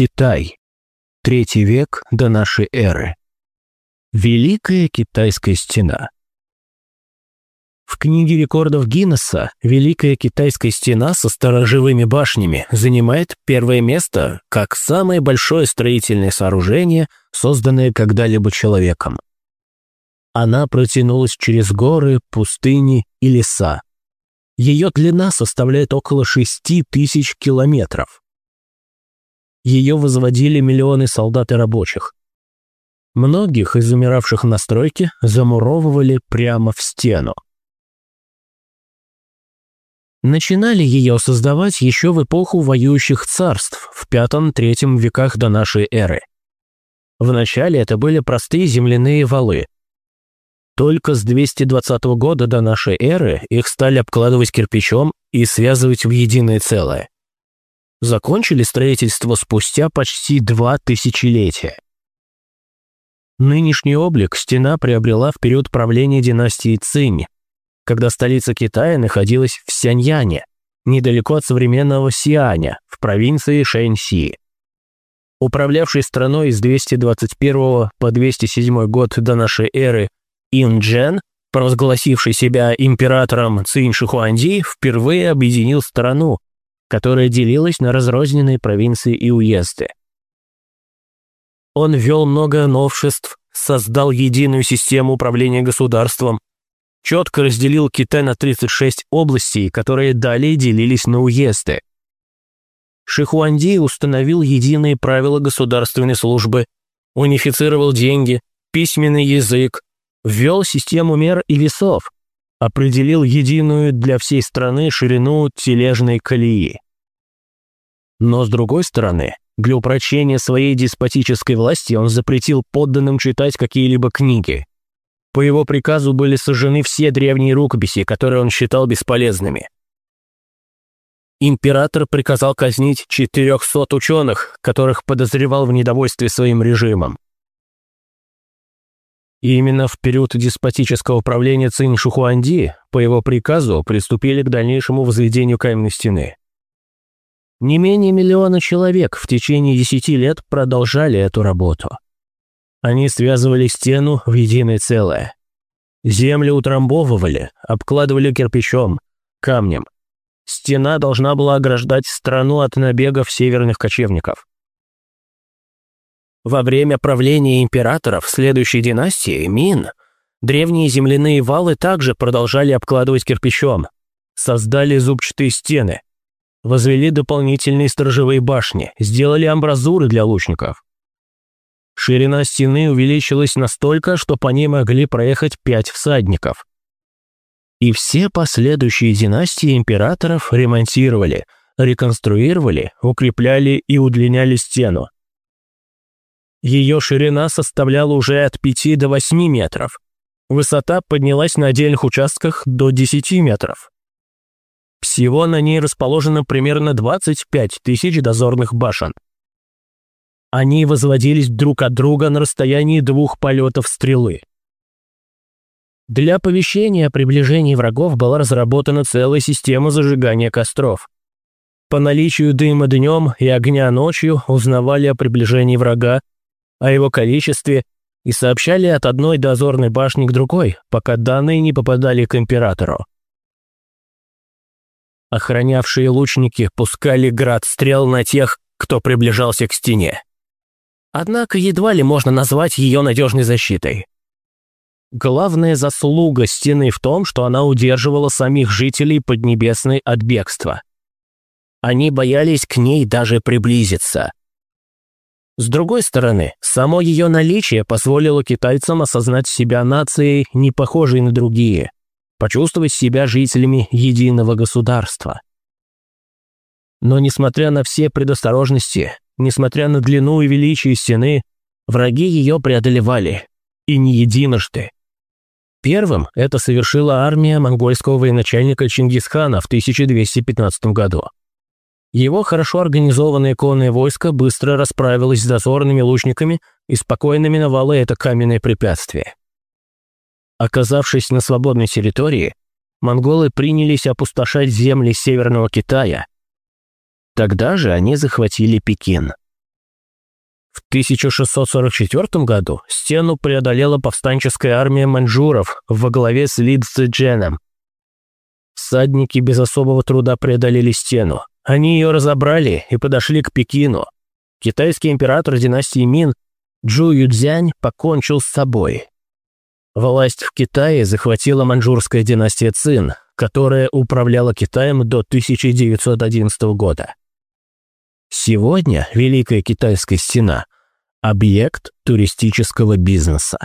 Китай. Третий век до нашей эры. Великая китайская стена. В книге рекордов Гиннесса Великая китайская стена со сторожевыми башнями занимает первое место как самое большое строительное сооружение, созданное когда-либо человеком. Она протянулась через горы, пустыни и леса. Ее длина составляет около 6 тысяч километров. Ее возводили миллионы солдат и рабочих. Многих из умиравших на стройке замуровывали прямо в стену. Начинали ее создавать еще в эпоху воюющих царств в V-III веках до нашей эры. Вначале это были простые земляные валы. Только с 220 года до нашей эры их стали обкладывать кирпичом и связывать в единое целое. Закончили строительство спустя почти два тысячелетия. Нынешний облик стена приобрела в период правления династии Цинь, когда столица Китая находилась в Сяньяне, недалеко от современного Сианя, в провинции Шэньси. Управлявший страной с 221 по 207 год до нашей эры Инджен, провозгласивший себя императором Цинь Шихуанди, впервые объединил страну, которая делилась на разрозненные провинции и уезды. Он ввел много новшеств, создал единую систему управления государством, четко разделил Китай на 36 областей, которые далее делились на уезды. Шихуанди установил единые правила государственной службы, унифицировал деньги, письменный язык, ввел систему мер и весов, определил единую для всей страны ширину тележной колеи. Но с другой стороны, для упрочения своей деспотической власти он запретил подданным читать какие-либо книги, по его приказу были сожжены все древние рукописи, которые он считал бесполезными. Император приказал казнить 400 ученых, которых подозревал в недовольстве своим режимом. И именно в период деспотического правления Цинь Шухуанди по его приказу приступили к дальнейшему возведению каменной стены. Не менее миллиона человек в течение десяти лет продолжали эту работу. Они связывали стену в единое целое. Землю утрамбовывали, обкладывали кирпичом, камнем. Стена должна была ограждать страну от набегов северных кочевников. Во время правления императоров следующей династии, Мин, древние земляные валы также продолжали обкладывать кирпичом, создали зубчатые стены, возвели дополнительные сторожевые башни, сделали амбразуры для лучников. Ширина стены увеличилась настолько, что по ней могли проехать пять всадников. И все последующие династии императоров ремонтировали, реконструировали, укрепляли и удлиняли стену. Ее ширина составляла уже от 5 до 8 метров. Высота поднялась на отдельных участках до 10 метров. Всего на ней расположено примерно 25 тысяч дозорных башен. Они возводились друг от друга на расстоянии двух полетов стрелы. Для оповещения о приближении врагов была разработана целая система зажигания костров. По наличию дыма днем и огня ночью узнавали о приближении врага, о его количестве и сообщали от одной дозорной башни к другой, пока данные не попадали к императору. Охранявшие лучники пускали град стрел на тех, кто приближался к стене. Однако едва ли можно назвать ее надежной защитой. Главная заслуга стены в том, что она удерживала самих жителей Поднебесной от бегства. Они боялись к ней даже приблизиться. С другой стороны, само ее наличие позволило китайцам осознать себя нацией, не похожей на другие, почувствовать себя жителями единого государства. Но несмотря на все предосторожности, Несмотря на длину и величие стены, враги ее преодолевали. И не единожды. Первым это совершила армия монгольского военачальника Чингисхана в 1215 году. Его хорошо организованное конное войско быстро расправилось с дозорными лучниками и спокойно миновало это каменное препятствие. Оказавшись на свободной территории, монголы принялись опустошать земли Северного Китая, Тогда же они захватили Пекин. В 1644 году стену преодолела повстанческая армия маньчжуров во главе с Ли Цзэдженом. Всадники без особого труда преодолели стену. Они ее разобрали и подошли к Пекину. Китайский император династии Мин Джу Юцзянь покончил с собой. Власть в Китае захватила маньчжурская династия Цин, которая управляла Китаем до 1911 года. Сегодня Великая Китайская стена – объект туристического бизнеса.